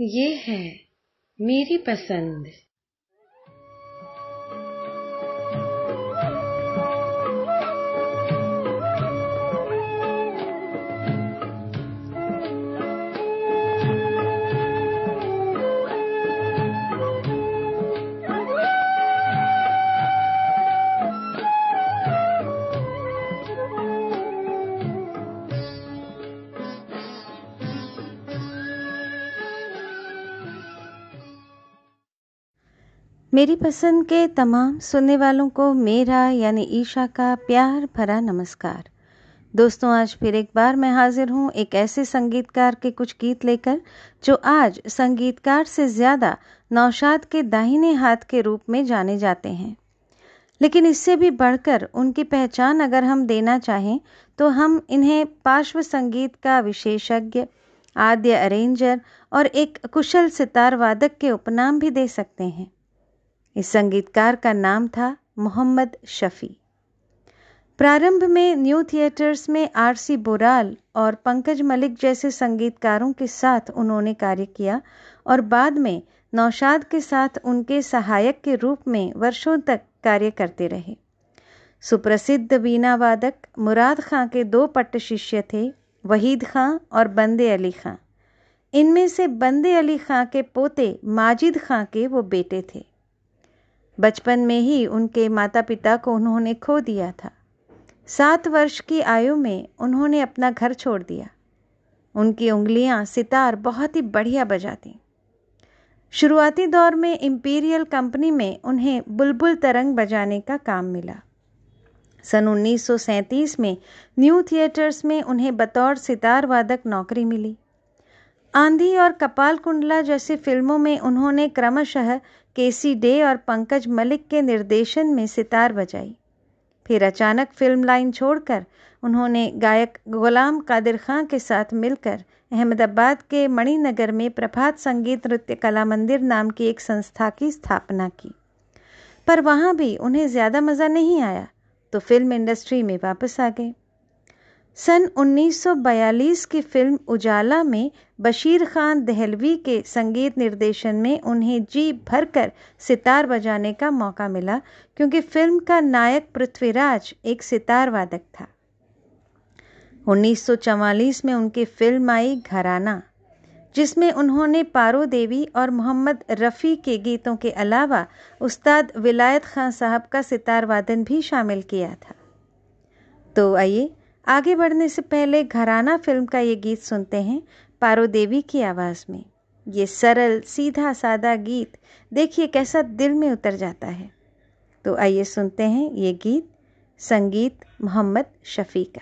ये है मेरी पसंद। मेरी पसंद के तमाम सुनने वालों को मेरा यानी ईशा का प्यार भरा नमस्कार। दोस्तों, आज फिर एक बार मैं हाजिर हूँ एक ऐसे संगीतकार के कुछ गीत लेकर, जो आज संगीतकार से ज़्यादा नौशाद के दाहिने हाथ के रूप में जाने जाते हैं। लेकिन इससे भी बढ़कर उनकी पहचान अगर हम देना चाहें तो हम इन्हें पार्श्व संगीत का विशेषज्ञ, आद्य अरेंजर और एक कुशल सितार वादक के उपनाम भी दे सकते हैं। इस संगीतकार का नाम था मोहम्मद शफ़ी। प्रारंभ में न्यू थिएटर्स में आर सी बोराल और पंकज मलिक जैसे संगीतकारों के साथ उन्होंने कार्य किया और बाद में नौशाद के साथ उनके सहायक के रूप में वर्षों तक कार्य करते रहे। सुप्रसिद्ध वीणा वादक मुराद खां के दो पट्ट शिष्य थे, वहीद खां और बंदे अली खां। इनमें से बंदे अली खां के पोते माजिद खां के वो बेटे थे। बचपन में ही उनके माता पिता को उन्होंने खो दिया था। सात वर्ष की आयु में उन्होंने अपना घर छोड़ दिया। उनकी उंगलियाँ, सितार बहुत ही बढ़िया बजाती शुरुआती दौर में इंपीरियल कंपनी में उन्हें बुलबुल तरंग बजाने का काम मिला। सन 1937 में न्यू थिएटर्स में उन्हें बतौर सितार वादक नौकरी मिली। आंधी और कपाल कुंडला जैसी फ़िल्मों में उन्होंने क्रमशः केसी डे और पंकज मलिक के निर्देशन में सितार बजाई। फिर अचानक फ़िल्म लाइन छोड़कर उन्होंने गायक गुलाम कादिर खां के साथ मिलकर अहमदाबाद के मणिनगर में प्रभात संगीत नृत्य कला मंदिर नाम की एक संस्था की स्थापना की। पर वहाँ भी उन्हें ज़्यादा मज़ा नहीं आया तो फ़िल्म इंडस्ट्री में वापस आ गए। सन 1942 की फ़िल्म उजाला में बशीर खान दहलवी के संगीत निर्देशन में उन्हें जी भरकर सितार बजाने का मौका मिला, क्योंकि फ़िल्म का नायक पृथ्वीराज एक सितार वादक था 1944 में उनकी फ़िल्म आई घराना, जिसमें उन्होंने पारो देवी और मोहम्मद रफ़ी के गीतों के अलावा उस्ताद विलायत खान साहब का सितार वादन भी शामिल किया था। तो आइए आगे बढ़ने से पहले घराना फ़िल्म का ये गीत सुनते हैं पारो देवी की आवाज़ में। ये सरल, सीधा, सादा गीत। देखिए कैसा दिल में उतर जाता है। तो आइए सुनते हैं ये गीत, संगीत मोहम्मद शफ़ी का।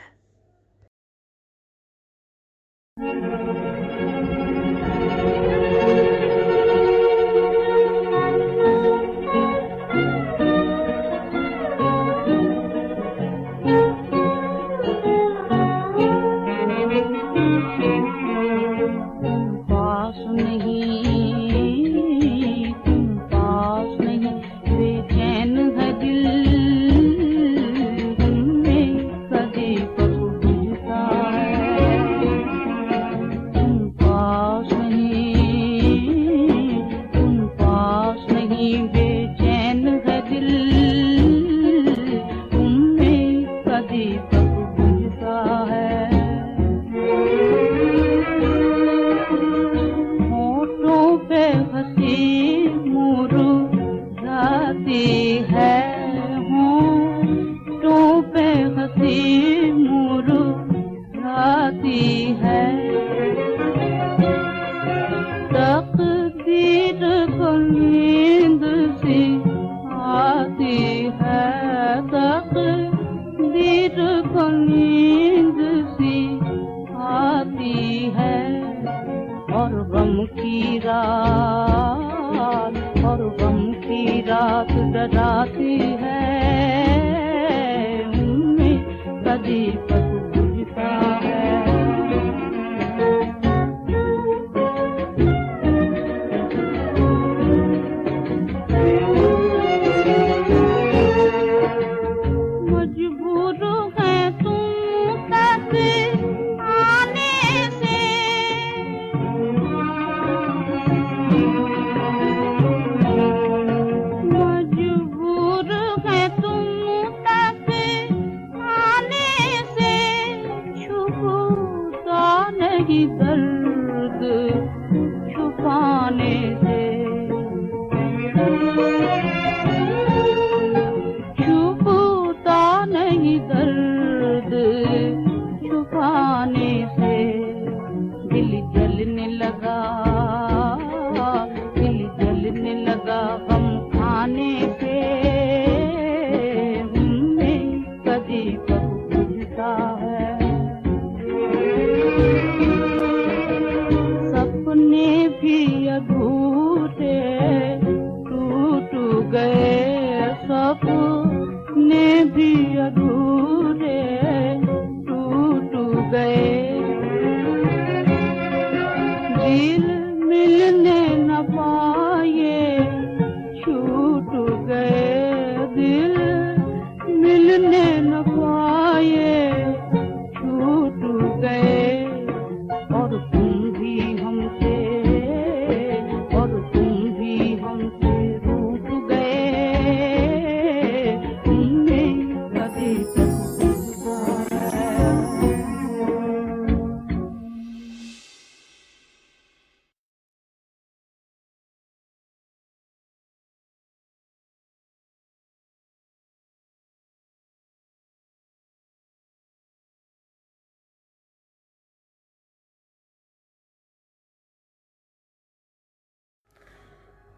थी रात दराती है। उनमें सदी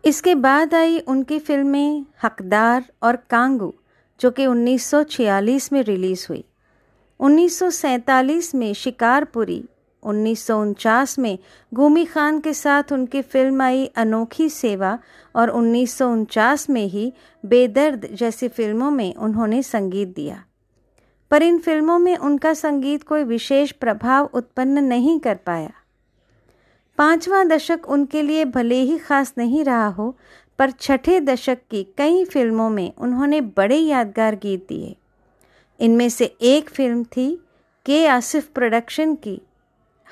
इसके बाद आई उनकी फ़िल्में हकदार और कांगू, जो कि 1946 में रिलीज़ हुई। 1947 में शिकारपुरी, उन्नीस सौ उनचास में गुमी खान के साथ उनकी फ़िल्म आई अनोखी सेवा और उन्नीस सौ उनचास में ही बेदर्द जैसी फ़िल्मों में उन्होंने संगीत दिया। पर इन फ़िल्मों में उनका संगीत कोई विशेष प्रभाव उत्पन्न नहीं कर पाया। पांचवा दशक उनके लिए भले ही खास नहीं रहा हो, पर छठे दशक की कई फ़िल्मों में उन्होंने बड़े यादगार गीत दिए। इनमें से एक फ़िल्म थी, के आसिफ प्रोडक्शन की,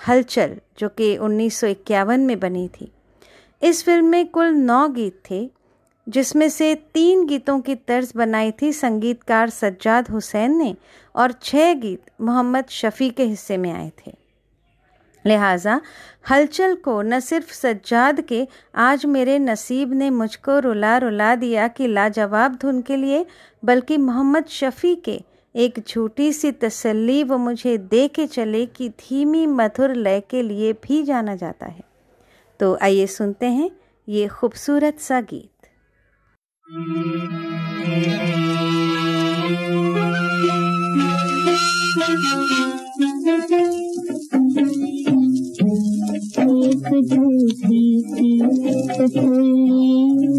हलचल, जो कि 1951 में बनी थी। इस फ़िल्म में कुल नौ गीत थे, जिसमें से तीन गीतों की तर्ज बनाई थी संगीतकार सज्जाद हुसैन ने, और छह गीत मोहम्मद शफ़ी के हिस्से में आए थे। लिहाजा, हलचल को न सिर्फ़ सज्जाद के, आज मेरे नसीब ने मुझको रुला रुला दिया कि लाजवाब धुन के लिए, बल्कि मोहम्मद शफ़ी के, एक झूठी सी तसल्ली वो मुझे दे के चले कि धीमी मधुर लय के लिए भी जाना जाता है। तो आइए सुनते हैं ये खूबसूरत सा गीत। एक झूठी तसल्ली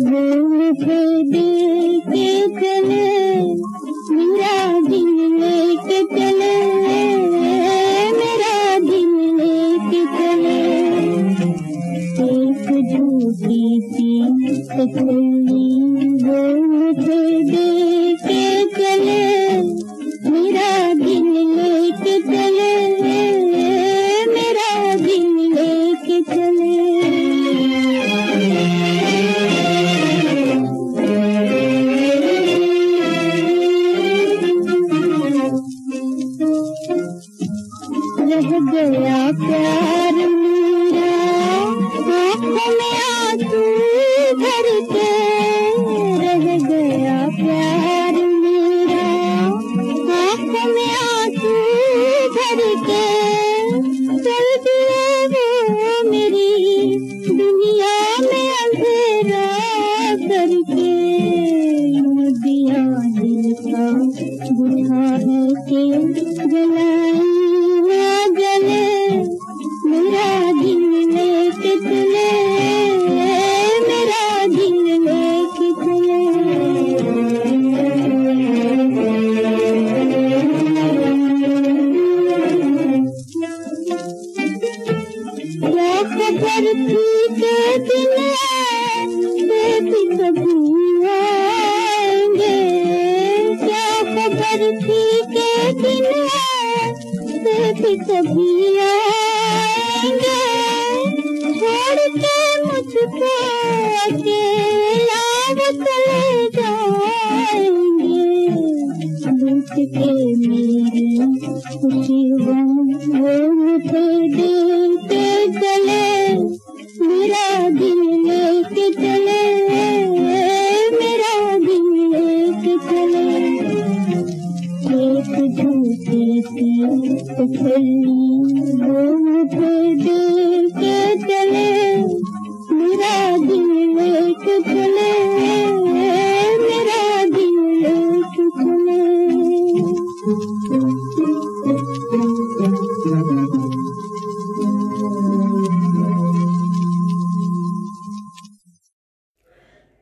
वो मुझे दे के चले मेरा दिल लेके चले, मेरा दिल लेके चले। एक सी तसल्ली वो मुझे दे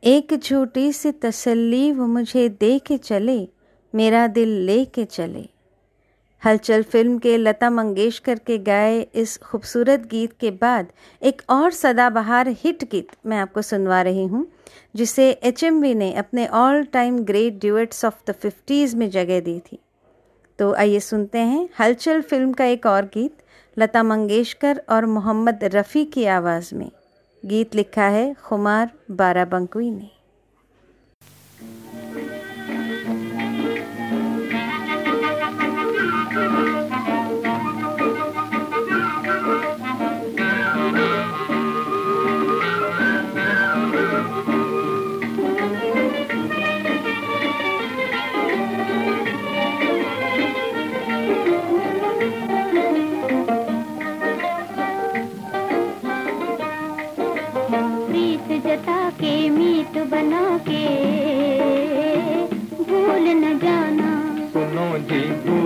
एक छोटी सी तसल्ली वो मुझे दे के चले, मेरा दिल ले के चले। हलचल फ़िल्म के लता मंगेशकर के गाए इस खूबसूरत गीत के बाद एक और सदाबहार हिट गीत मैं आपको सुनवा रही हूँ, जिसे एचएमवी ने अपने all time great duets of the fifties में जगह दी थी। तो आइए सुनते हैं हलचल फ़िल्म का एक और गीत, लता मंगेशकर और मोहम्मद रफ़ी की आवाज़ में। गीत लिखा है खुमार बाराबंकुई ने। प्रीत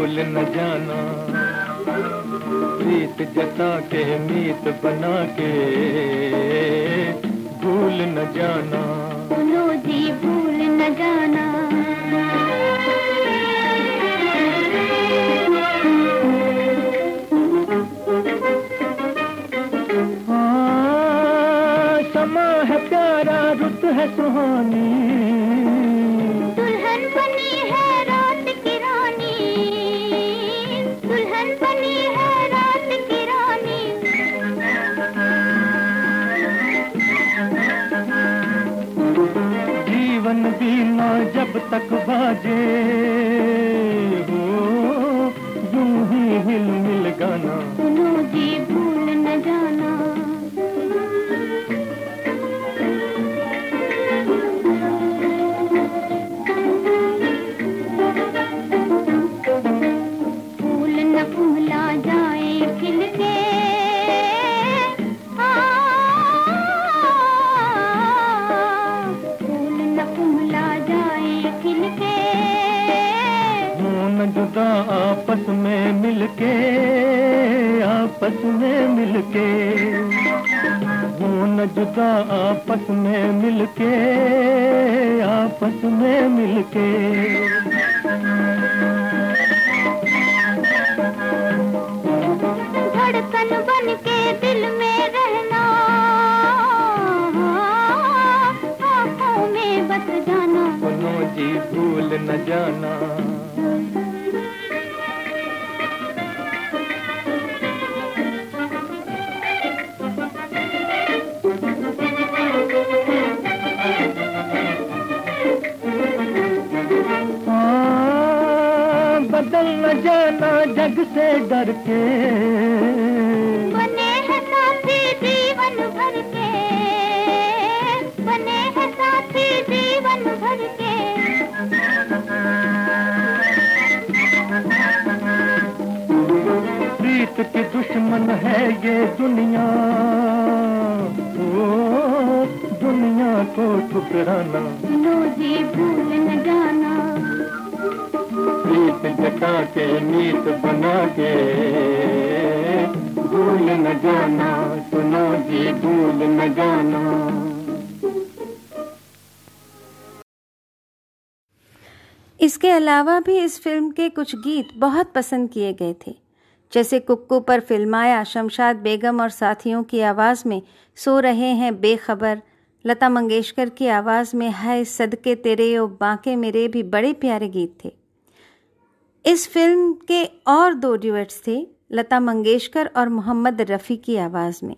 भूल न जाना। प्रीत जता के मीत बना के। भूल न जाना। सुनो जी भूल न जाना। हाँ, समा है प्यारा रुत है सुहानी। तक बाजे। आपस में मिलके आपस में मिलके। हो न जुदा आपस में मिलके आपस में मिलके। धड़कन बन के दिल में रहना आँखों में बस जाना। जी भूल न जाना। जग से डर के। बने हैं साथी जीवन भर के। बने हैं साथी जीवन भर के। प्रीत की दुश्मन है ये दुनिया। ओ दुनिया को ठुकराना। जी भूल न जाना। प्रीत जता के मीत बना के भूल न जाना, सुनो जी, भूल न जाना। इसके अलावा भी इस फ़िल्म के कुछ गीत बहुत पसंद किए गए थे। जैसे कुक्कू पर फिल्माया शमशाद बेगम और साथियों की आवाज़ में सो रहे हैं बेखबर। लता मंगेशकर की आवाज़ में, हाय, सदके तेरे ओ बांके मेरे भी बड़े प्यारे गीत थे। इस फ़िल्म के और दो ड्यूएट्स थे, लता मंगेशकर और मोहम्मद रफ़ी की आवाज़ में।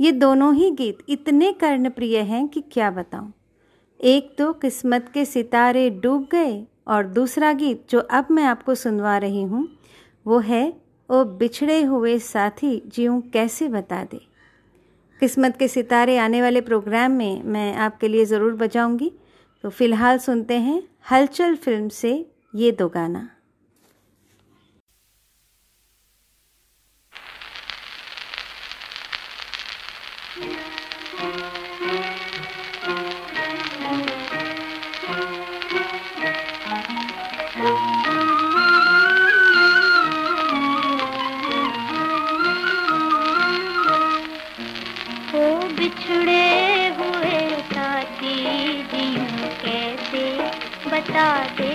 ये दोनों ही गीत इतने कर्णप्रिय हैं कि क्या बताऊँ। एक तो किस्मत के सितारे डूब गए और दूसरा गीत जो अब मैं आपको सुनवा रही हूँ, वो है, ओ बिछड़े हुए साथी, जीऊँ कैसे बता दे। किस्मत के सितारे आने वाले प्रोग्राम में मैं आपके लिए ज़रूर बजाऊँगी। तो फ़िलहाल सुनते हैं हलचल फ़िल्म से ये दो गाना। बता दे।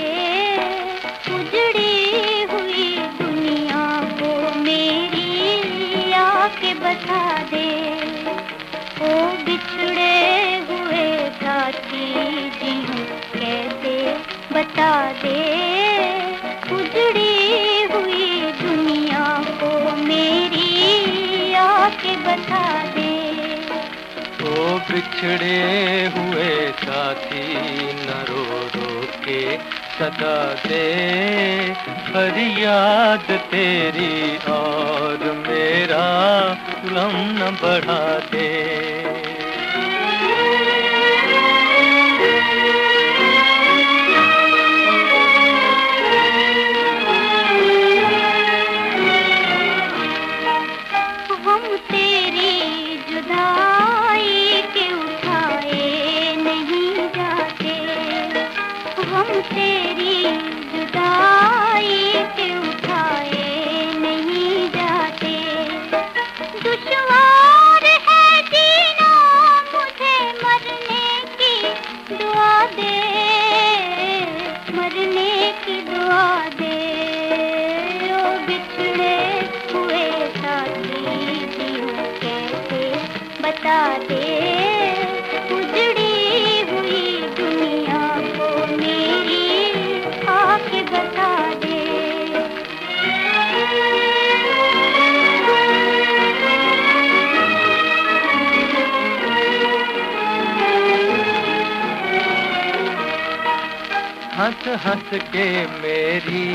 उजड़ी हुई दुनिया को मेरी आके बता दे। ओ बिछड़े हुए साथी जीऊं कैसे बता दे। उजड़ी हुई दुनिया को मेरी आके बता दे। बिछड़े हुए साथी न रो रो के सदा दे फरियाद तेरी और मेरा गम न बढ़ा दे के मेरी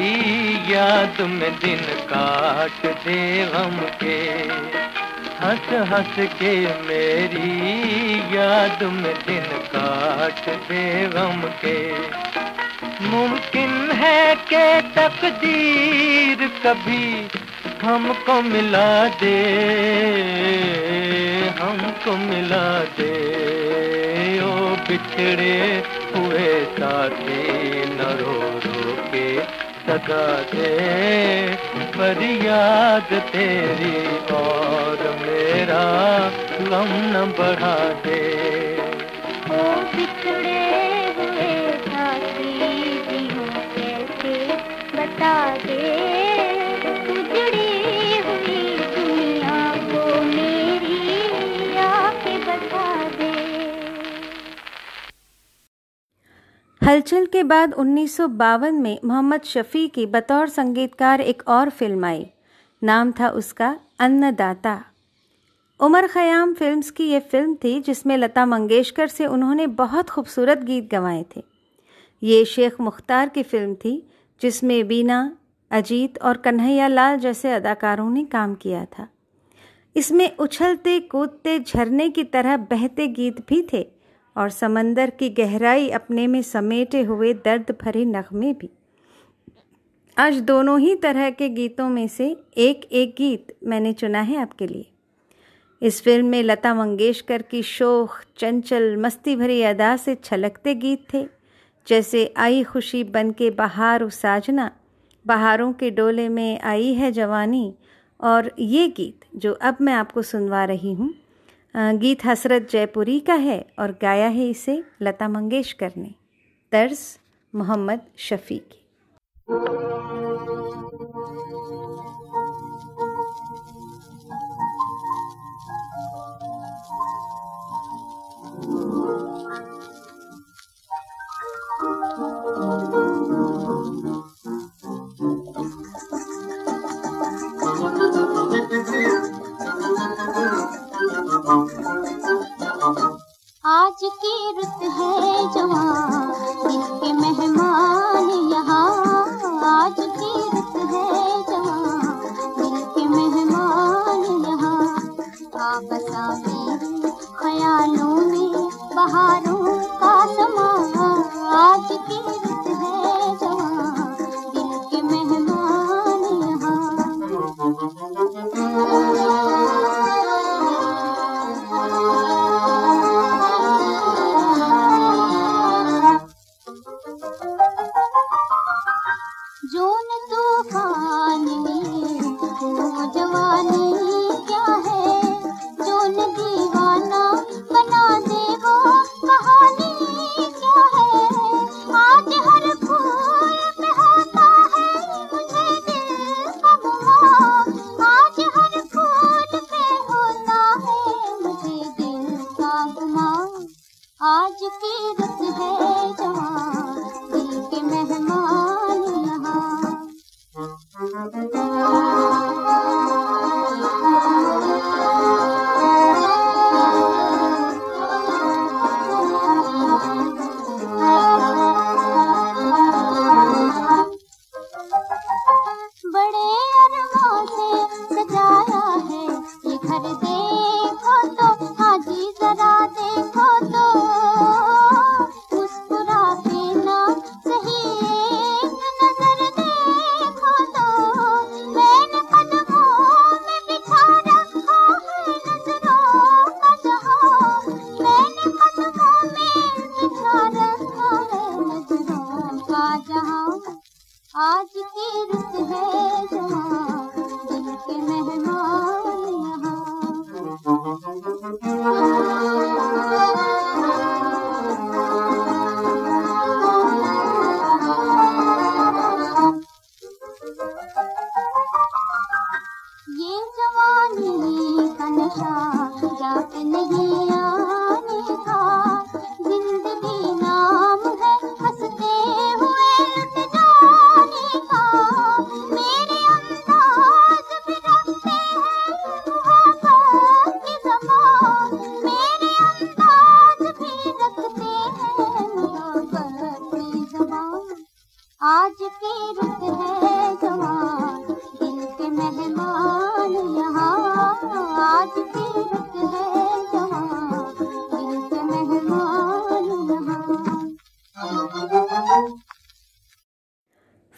याद में दिन काट दे गम के हंस हंस के मेरी याद में दिन काट दे गम के मुमकिन है के तकदीर कभी हमको मिला दे, हमको मिला दे। ओ बिछड़े हुए साथी। सदा दे फरियाद तेरी और मेरा गम न बढ़ा दे। हलचल के बाद 1952 में मोहम्मद शफी की बतौर संगीतकार एक और फ़िल्म आई। नाम था उसका अन्नदाता। उमर खयाम फिल्म्स की ये फ़िल्म थी जिसमें लता मंगेशकर से उन्होंने बहुत खूबसूरत गीत गवाए थे। ये शेख मुख्तार की फ़िल्म थी, जिसमें बीना, अजीत और कन्हैया लाल जैसे अदाकारों ने काम किया था। इसमें उछलते कूदते झरने की तरह बहते गीत भी थे। और समंदर की गहराई अपने में समेटे हुए दर्द भरे नगमे भी। आज दोनों ही तरह के गीतों में से एक एक गीत मैंने चुना है आपके लिए। इस फ़िल्म में लता मंगेशकर की शोख, चंचल, मस्ती भरी अदा से छलकते गीत थे, जैसे आई खुशी बन के बहार साजना बहारों के डोले में आई है जवानी, और ये गीत जो अब मैं आपको सुनवा रही हूँ। गीत हसरत जयपुरी का है और गाया है इसे लता मंगेशकर ने। तर्ज मोहम्मद शफ़ी की।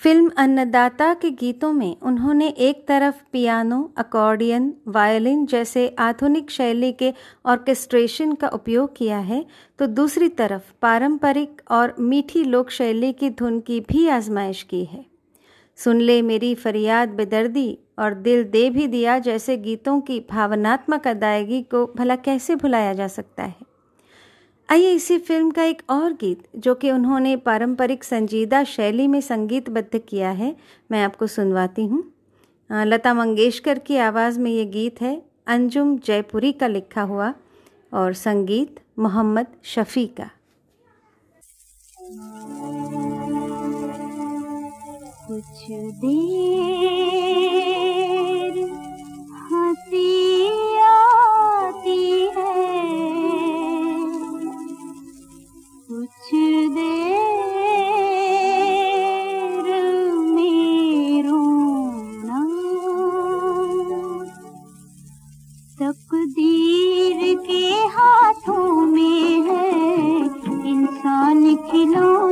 फ़िल्म अन्नदाता के गीतों में उन्होंने एक तरफ़ पियानो, अकॉर्डियन, वायलिन जैसे आधुनिक शैली के ऑर्केस्ट्रेशन का उपयोग किया है तो दूसरी तरफ़ पारंपरिक और मीठी लोक शैली की धुन की भी आजमाइश की है। सुन ले मेरी फरियाद बेदर्दी और दिल दे भी दिया जैसे गीतों की भावनात्मक अदायगी को भला कैसे भुलाया जा सकता है? आइए इसी फ़िल्म का एक और गीत, जो कि उन्होंने पारंपरिक संजीदा शैली में संगीतबद्ध किया है, मैं आपको सुनवाती हूँ। लता मंगेशकर की आवाज़ में ये गीत है, अंजुम जयपुरी का लिखा हुआ, और संगीत मोहम्मद शफ़ी का। कुछ देर हँसी तकदीर के हाथों में है इंसान खिलौना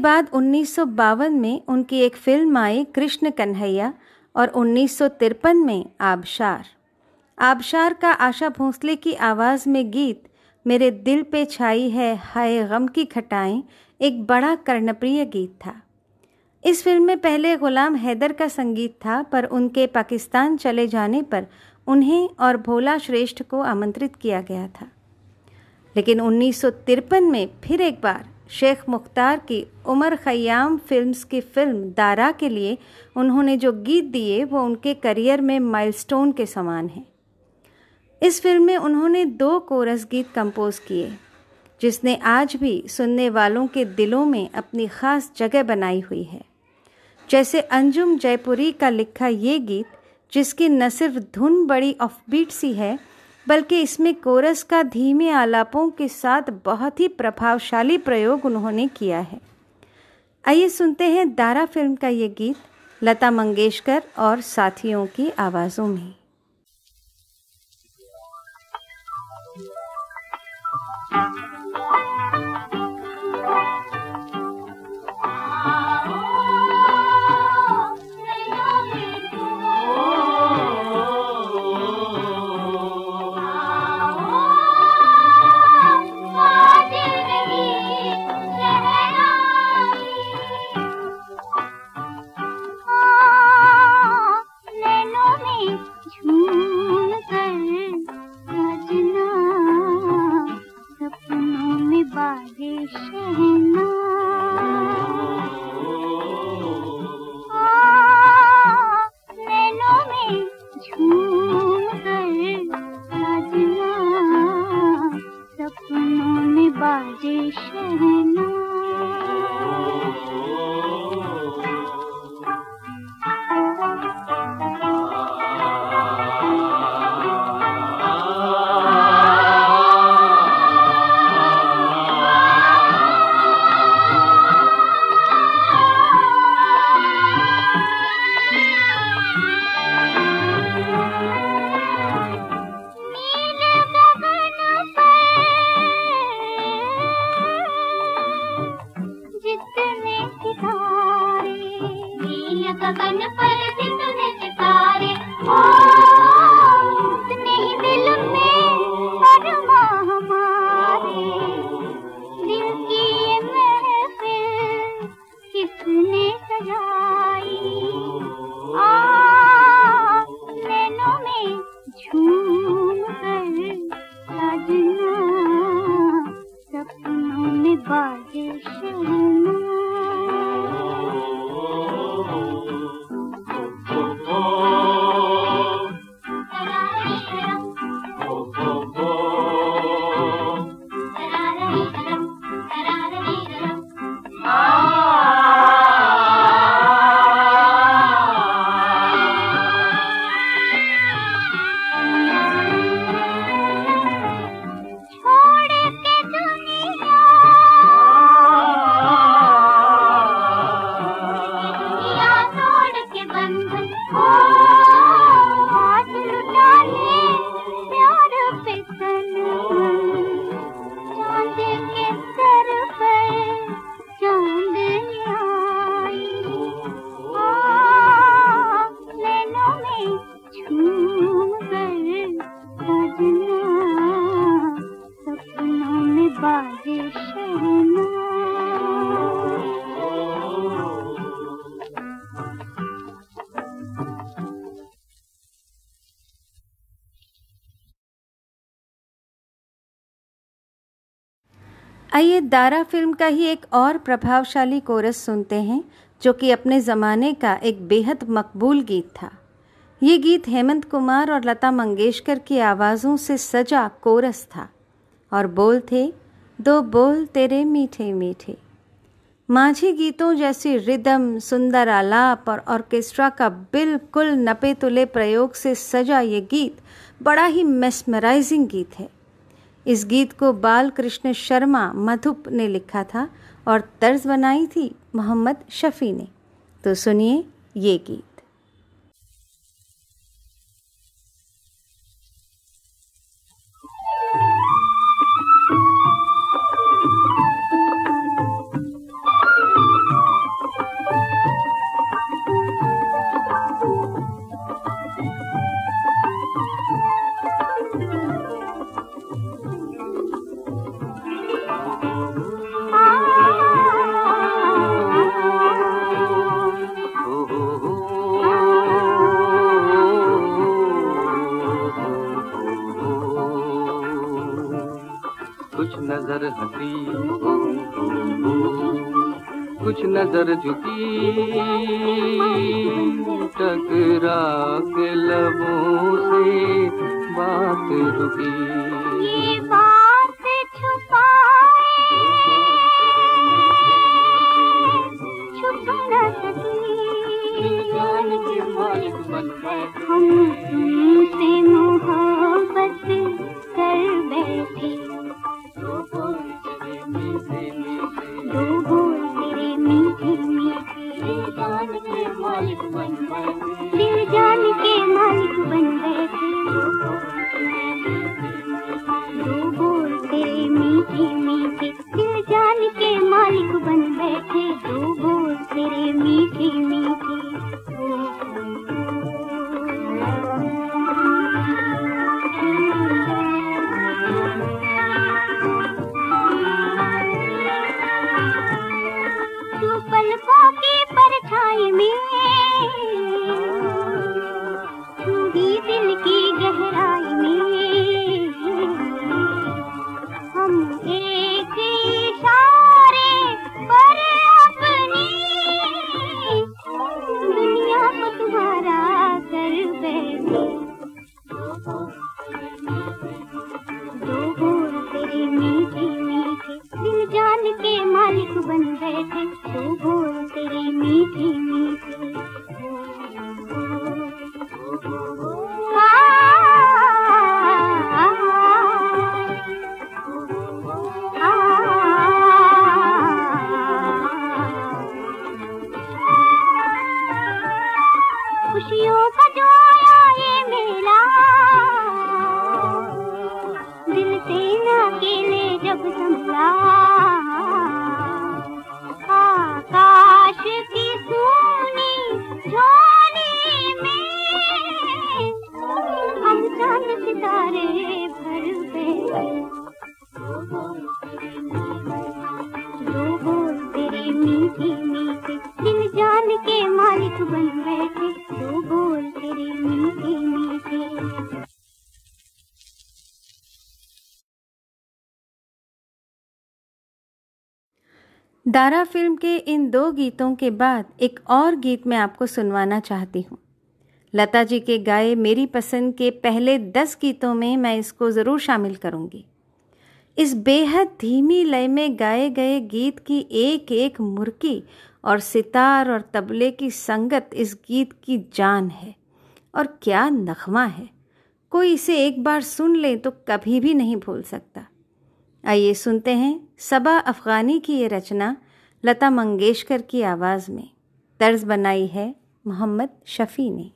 बाद उन्नीस सौ बावन में उनकी एक फ़िल्म आई कृष्ण कन्हैया और उन्नीस सौ तिरपन में आबशार। आबशार का आशा भोसले की आवाज़ में गीत, मेरे दिल पे छाई है, हाय गम की खटाएँ, एक बड़ा कर्णप्रिय गीत था। इस फ़िल्म में पहले गुलाम हैदर का संगीत था, पर उनके पाकिस्तान चले जाने पर उन्हें और भोला श्रेष्ठ को आमंत्रित किया गया था। लेकिन उन्नीस सौ तिरपन में फिर एक बार शेख मुख्तार की उमर खयाम फिल्म्स की फ़िल्म दारा के लिए उन्होंने जो गीत दिए, वो उनके करियर में माइलस्टोन के समान हैं। इस फ़िल्म में उन्होंने दो कोरस गीत कंपोज किए, जिसने आज भी सुनने वालों के दिलों में अपनी ख़ास जगह बनाई हुई है। जैसे अंजुम जयपुरी का लिखा ये गीत, जिसकी न सिर्फ़ धुन बड़ी ऑफ़ बीट सी है बल्कि इसमें कोरस का धीमे आलापों के साथ बहुत ही प्रभावशाली प्रयोग उन्होंने किया है। आइए सुनते हैं दारा फ़िल्म का ये गीत, लता मंगेशकर और साथियों की आवाज़ों में। दारा फ़िल्म का ही एक और प्रभावशाली कोरस सुनते हैं, जो कि अपने ज़माने का एक बेहद मकबूल गीत था। ये गीत हेमंत कुमार और लता मंगेशकर की आवाज़ों से सजा कोरस था और बोल थे, दो बोल तेरे मीठे मीठे। माझी गीतों जैसी रिदम, सुंदर आलाप और ऑर्केस्ट्रा का बिल्कुल नपे तुले प्रयोग से सजा ये गीत बड़ा ही मेस्मराइजिंग गीत है। इस गीत को बाल कृष्ण शर्मा मधुप ने लिखा था और तर्ज बनाई थी मोहम्मद शफ़ी ने। तो सुनिए ये गीत। नज़र झुकी टकरा के लबों से बात रुकी। दारा फ़िल्म के इन दो गीतों के बाद एक और गीत मैं आपको सुनवाना चाहती हूँ। लता जी के गाए मेरी पसंद के पहले दस गीतों में मैं इसको ज़रूर शामिल करूँगी। इस बेहद धीमी लय में गाए गए गीत की एक एक मुर्की और सितार और तबले की संगत इस गीत की जान है और क्या नगमा है। कोई इसे एक बार सुन ले तो कभी भी नहीं भूल सकता। आइए सुनते हैं सबा अफ़गानी की ये रचना लता मंगेशकर की आवाज़ में तर्ज बनाई है मोहम्मद शफ़ी ने।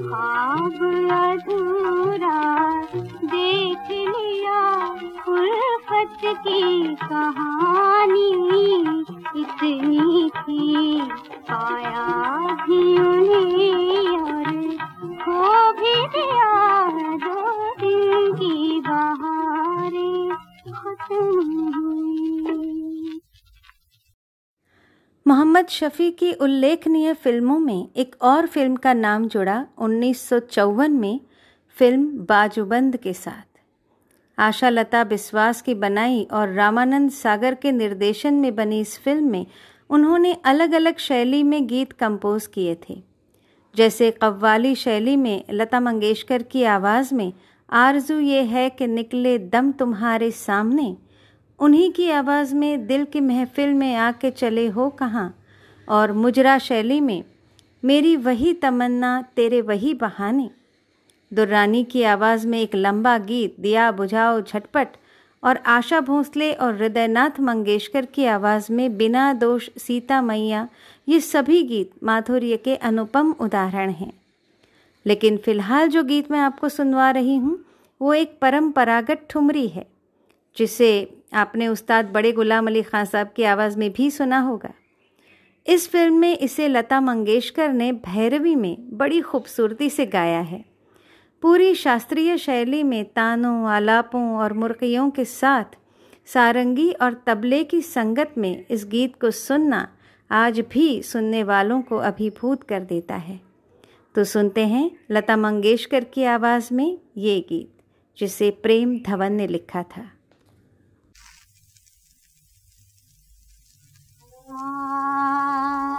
मोहम्मद शफ़ी की उल्लेखनीय फ़िल्मों में एक और फ़िल्म का नाम जुड़ा उन्नीस सौ चौवन में फ़िल्म बाजूबंद के साथ। आशा लता बिस्वास की बनाई और रामानंद सागर के निर्देशन में बनी इस फ़िल्म में उन्होंने अलग अलग शैली में गीत कंपोज किए थे। जैसे कव्वाली शैली में लता मंगेशकर की आवाज़ में, आरज़ू ये है कि निकले दम तुम्हारे सामने, उन्हीं की आवाज़ में, दिल की महफिल में आके चले हो कहाँ? और मुजरा शैली में, मेरी वही तमन्ना, तेरे वही बहाने। दुर्रानी की आवाज़ में एक लंबा गीत, दिया बुझाओ झटपट, और आशा भोंसले और हृदयनाथ मंगेशकर की आवाज़ में बिना दोष सीता मैया, ये सभी गीत माधुर्य के अनुपम उदाहरण हैं। लेकिन फ़िलहाल जो गीत मैं आपको सुनवा रही हूँ, वो एक परंपरागत ठुमरी है, जिसे आपने उस्ताद बड़े गुलाम अली खान साहब की आवाज़ में भी सुना होगा। इस फ़िल्म में इसे लता मंगेशकर ने भैरवी में बड़ी खूबसूरती से गाया है। पूरी शास्त्रीय शैली में तानों, आलापों और मुर्कियों के साथ सारंगी और तबले की संगत में इस गीत को सुनना आज भी सुनने वालों को अभिभूत कर देता है। तो सुनते हैं लता मंगेशकर की आवाज़ में ये गीत, जिसे प्रेम धवन ने लिखा था। Ah.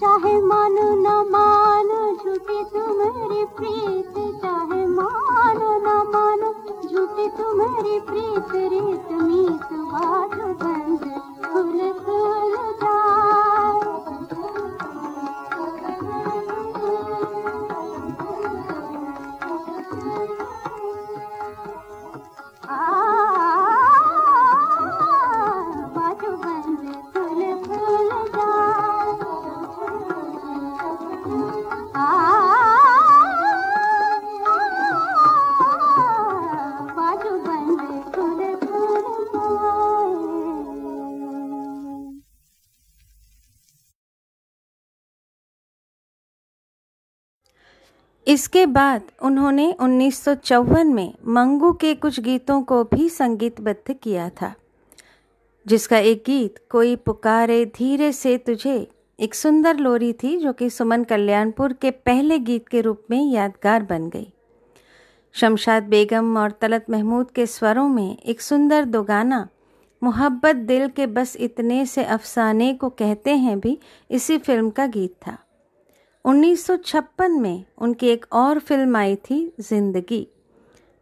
चाहे मानो न मानो झूठी तुम्हारी प्रीत, चाहे मानो न मानो झूठी तुम्हारी प्रीत रे तुम्हें सुबह बंद फूल इसके बाद उन्होंने उन्नीस सौ चौवन में मंगू के कुछ गीतों को भी संगीतबद्ध किया था, जिसका एक गीत, कोई पुकारे धीरे से तुझे एक सुंदर लोरी थी जो कि सुमन कल्याणपुर के पहले गीत के रूप में यादगार बन गई। शमशाद बेगम और तलत महमूद के स्वरों में एक सुंदर दोगाना, मोहब्बत दिल के बस इतने से अफसाने को कहते हैं भी इसी फ़िल्म का गीत था। 1956 में उनकी एक और फ़िल्म आई थी, ज़िंदगी,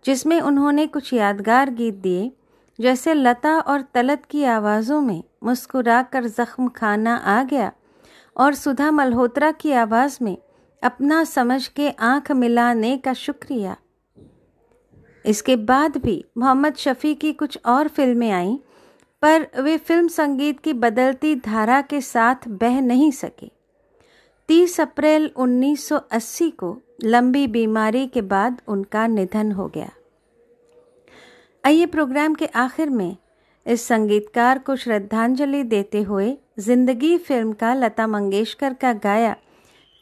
जिसमें उन्होंने कुछ यादगार गीत दिए, जैसे लता और तलत की आवाज़ों में मुस्कुरा कर जख्म खाना आ गया और सुधा मल्होत्रा की आवाज़ में अपना समझ के आँख मिलाने का शुक्रिया। इसके बाद भी मोहम्मद शफ़ी की कुछ और फ़िल्में आईं, पर वे फ़िल्म संगीत की बदलती धारा के साथ बह नहीं सके। 30 अप्रैल 1980 को लंबी बीमारी के बाद उनका निधन हो गया। आइए प्रोग्राम के आखिर में इस संगीतकार को श्रद्धांजलि देते हुए ज़िंदगी फ़िल्म का लता मंगेशकर का गाया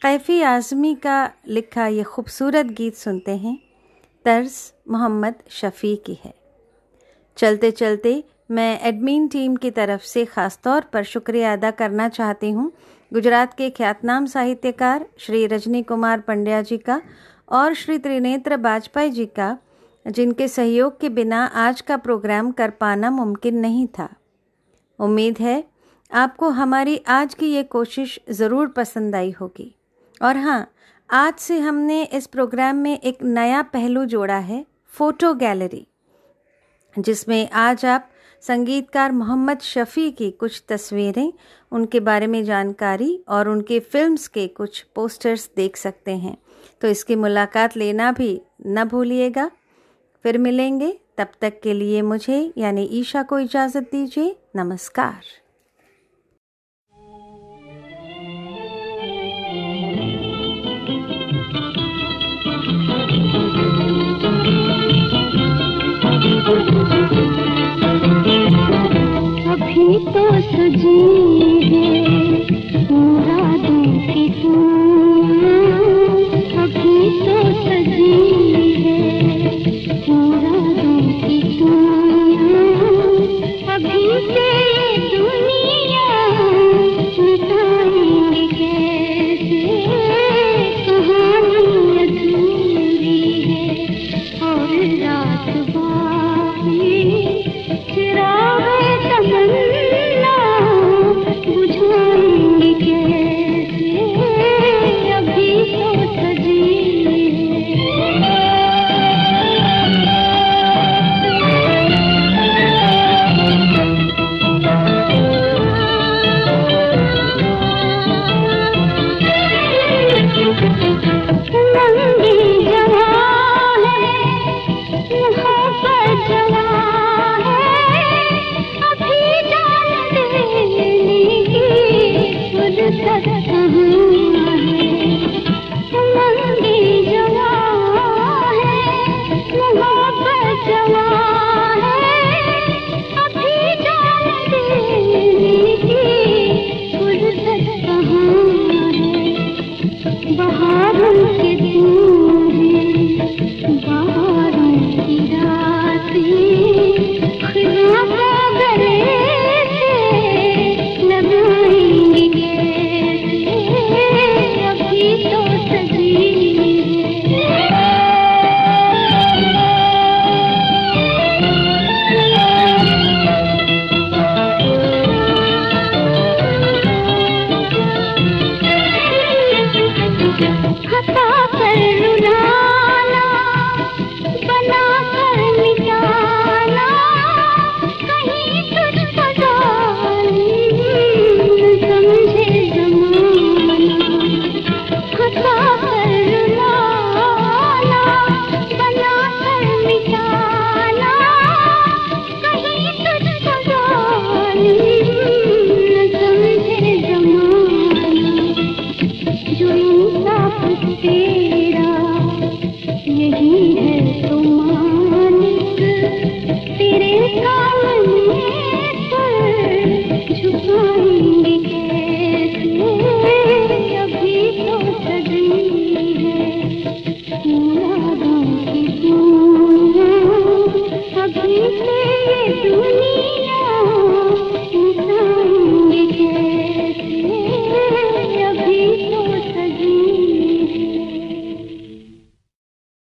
कैफी आज़मी का लिखा ये खूबसूरत गीत सुनते हैं। तर्ज मोहम्मद शफ़ी की है। चलते चलते मैं एडमिन टीम की तरफ़ से ख़ास तौर पर शुक्रिया अदा करना चाहती हूँ गुजरात के ख्यातनाम साहित्यकार श्री रजनी कुमार पंड्या जी का और श्री त्रिनेत्र बाजपेयी जी का, जिनके सहयोग के बिना आज का प्रोग्राम कर पाना मुमकिन नहीं था। उम्मीद है, आपको हमारी आज की ये कोशिश ज़रूर पसंद आई होगी। और हाँ आज से हमने इस प्रोग्राम में एक नया पहलू जोड़ा है, फ़ोटो गैलरी, जिसमें आज आप संगीतकार मोहम्मद शफ़ी की कुछ तस्वीरें, उनके बारे में जानकारी और उनके फिल्म्स के कुछ पोस्टर्स देख सकते हैं। तो इसकी मुलाकात लेना भी न भूलिएगा। फिर मिलेंगे। तब तक के लिए मुझे, यानी ईशा को इजाज़त दीजिए। नमस्कार। अभी तो सजी